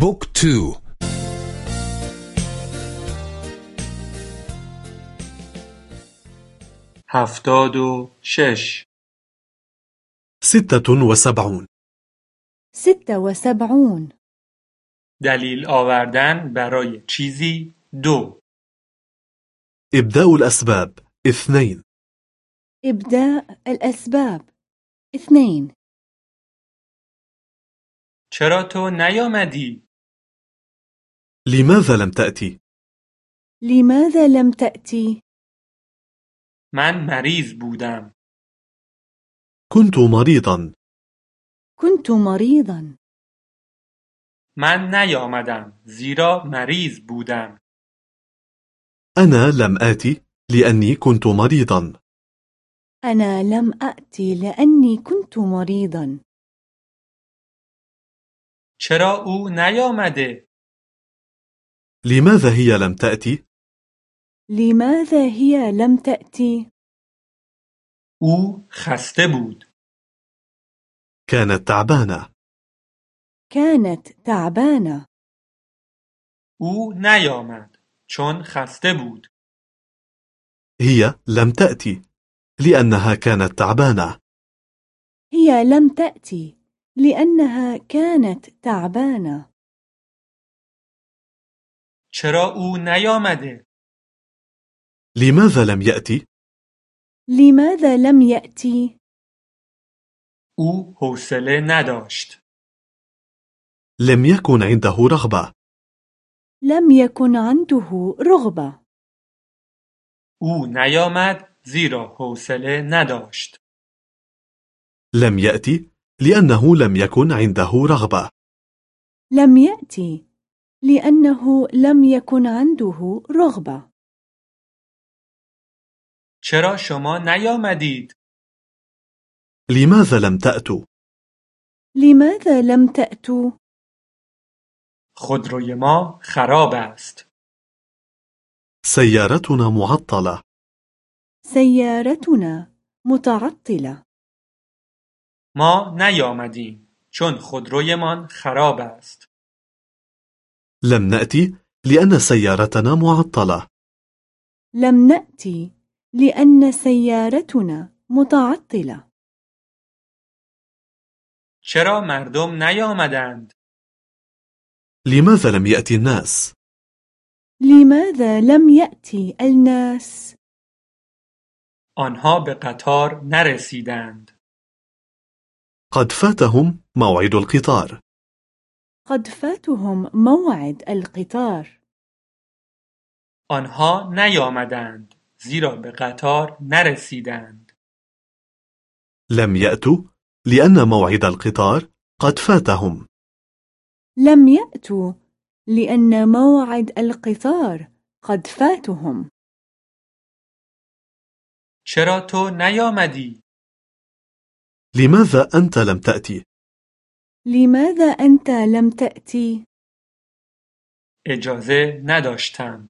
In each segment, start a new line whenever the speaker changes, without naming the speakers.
بوك تو.
هفتاد و شش.
ستة وسبعون.
ستة وسبعون.
دلیل آوردن برای چیزی دو.
إبداء الأسباب اثنين.
إبداء الأسباب اثنين.
چرا تو نیامدی؟
لماذا لم تأتي؟
لماذا لم تأتي؟
من مریض بودم.
كنت مريضا
كنت مريضا
من نیامدم زیرا مریض بودم.
أنا لم آتي لأني كنت مريضا
أنا لم أأتي لأني كنت مريضا
چرا أو نیامده؟
لماذا هي لم تأتي؟
لماذا هي لم تأتي؟
أو خسته بود.
كانت تعبانة
كانت تعبانة
أو نیامد چون خسته بود.
هي لم تأتي لأنها كانت تعبانة
هي لم تأتي لأنها كانت تعبانة
چرا أو نیامده؟
لماذا لم يأتي؟
لماذا لم يأتي؟
أو حوصله نداشت.
لم يكن عنده رغبة
لم يكن عنده رغبة
أو نیامد زیرا حوصله نداشت.
لم يأتي لأنه لم يكن عنده رغبة
لم يأتي لأنه لم يكن عنده رغبة
چرا شما نیامدید؟
لماذا لم تأتوا؟
لماذا لم تأتوا؟
خودروی ما خراب است.
سيارتنا معطلة
سيارتنا متعطلة
ما نیامدیم چون خودرویمان خراب است.
لم نأتي لأن سيارتنا معطلة
لم نأتي لأن سيارتنا متعطلة
چرا مردم نیامدند؟
لماذا لم يأتي الناس؟
لماذا لم يأتي الناس؟
آنها به قطار نرسیدند.
قد فاتهم موعد القطار
قد فاتهم موعد القطار
آنها نیامدند زیرا به قطار نرسیدند.
لم يأتوا لأن موعد القطار قد فاتهم
لم يأتوا لأن موعد القطار قد فاتهم
چرا تو نیامدی؟
لماذا أنت لم تأتي؟
لماذا أنت لم تأتي؟
اجازه نداشتم.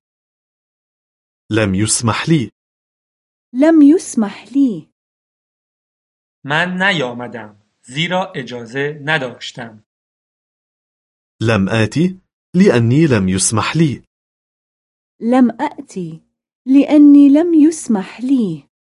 لم يسمح لي
لم يسمح لي
من نیامدم زیرا اجازه نداشتم.
لم آتي لأني لم يسمح لي
لم أأتي لأني لم يسمح لي